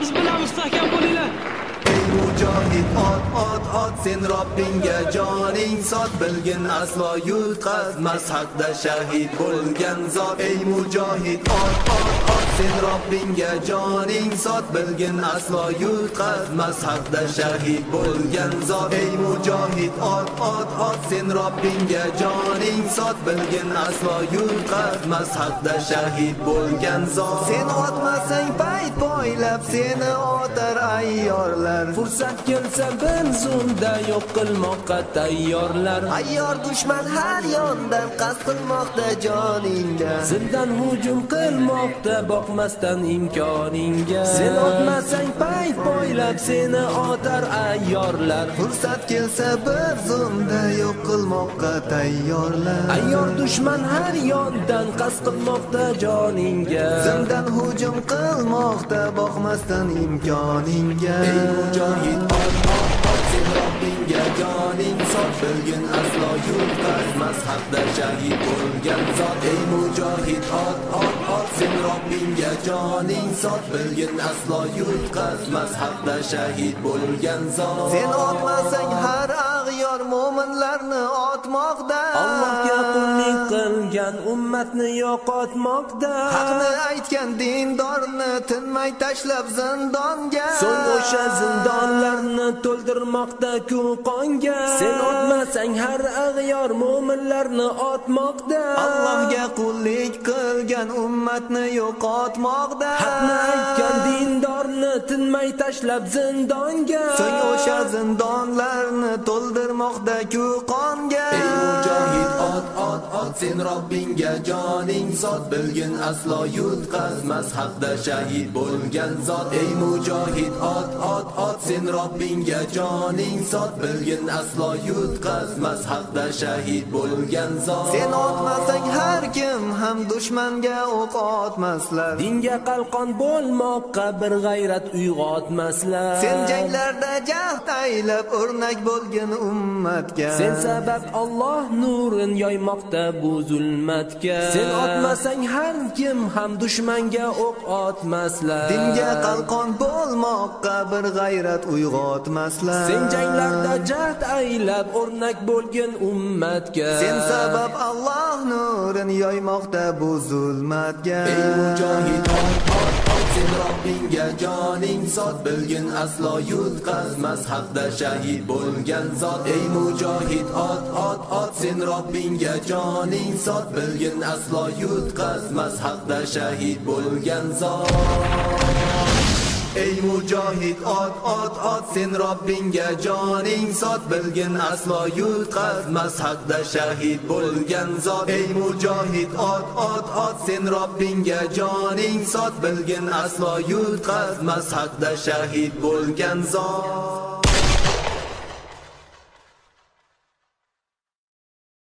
biz bilan mustahkam bo'linglar. Ey mujohid ot ot ot sen robbingga joning. Sot bilgin aslo yutqazmas haqda shahid bo'lgan zot. Ey mujohid ot ot ot. Sen robbingga joning sot bilgin aslo yutqazmas haqda shahid bo'lgan zot. Ey mujohid ot ot ot sen robbingga joning sot bilgin aslo yutqazmas haqda shahid bo'lgan zot. Sen otmasang payt poylab seni otar ayyorlar. Fursat kelsa bir zumda yo'q qilmoqqa tayyorlar. Ayyor dushman har yondan qasd qilmoqda joningga. Zimdan hujum qilmoqda boqmasdan imkoningga. Sen otmasang payt poylab seni otar ayyorlar. Fursat kelsa bir zumda yo'q qilmoqqa tayyorlar. Ayyor dushman har yondan qasd qilmoqda joningga. Zimdan hujum qilmoqda boqmasdan imkoningga. Ey mujohid ot ot ot sen robbingga joning. Sot bilgin aslo yutqazmas haqda shahid bo'lgan zot. Ey mujohid ot ot sen robbingga joning sot bilgin aslo yutqazmas haqda shahid bo'lgan zot. Sen otmasang har ag'yor mo'minlarni otmoqda. Allohga qullik qilgan ummatni yo'qotmoqda. Haqni aytgan dindorni tinmay tashlab zindonga. So'ng o'sha zindonlarni to'ldirmoqda ku qonga. Sen otmasang har ag'yor mo'minlarni otmoqda. Allohga qullik qilgan ummatni yo'qotmoqda. Haqni aytgan tinmay tashlab zindonga. So'ng o'sha zindonlarni to'ldirmoqda ku qonga. Ey mujohid ot ot ot sen robbingga joning. Sot bilgin aslo yutqazmas haqda shahid bo'lgan zot. Ey mujohid ot ot ot sen robbingga joning. Sot bilgin aslo yutqazmas haqda shahid bo'lgan zot. Sen otmasang har kim ham dushmanga o'q otmaslar. Dinga qalqon bo'lmoqqa bir g'ayrat uyg'otmaslar. Sen janglarda jahd aylab o'rnak bo'lgin ummatga. Sen sabab Alloh nurin yoymoqda bu zulmatga. Sen otmasang har kim ham dushmanga o'q otmaslar. Dinga qalqon bo'lmoqqa bir g'ayrat uyg'otmaslar. Sen janglarda jahd aylab o'rnak bo'lgin ummatga. Sen sabab Alloh nurin yoymoqda bu zulmatga. Ey mujohid ot robbingga joning sot bilgin aslo yutqazmas haqda shahid bo'lgan zot ey mujohid ot ot ot sen robbingga joning sot bilgin aslo yutqazmas haqda shahid bo'lgan zot. Ey mujohid ot ot ot sen robbingga joning. Sot bilgin aslo yutqazmas haqda shahid bo'lgan zot. Ey mujohid ot ot ot sen robbingga joning. Sot bilgin aslo yutqazmas haqda shahid bo'lgan zot.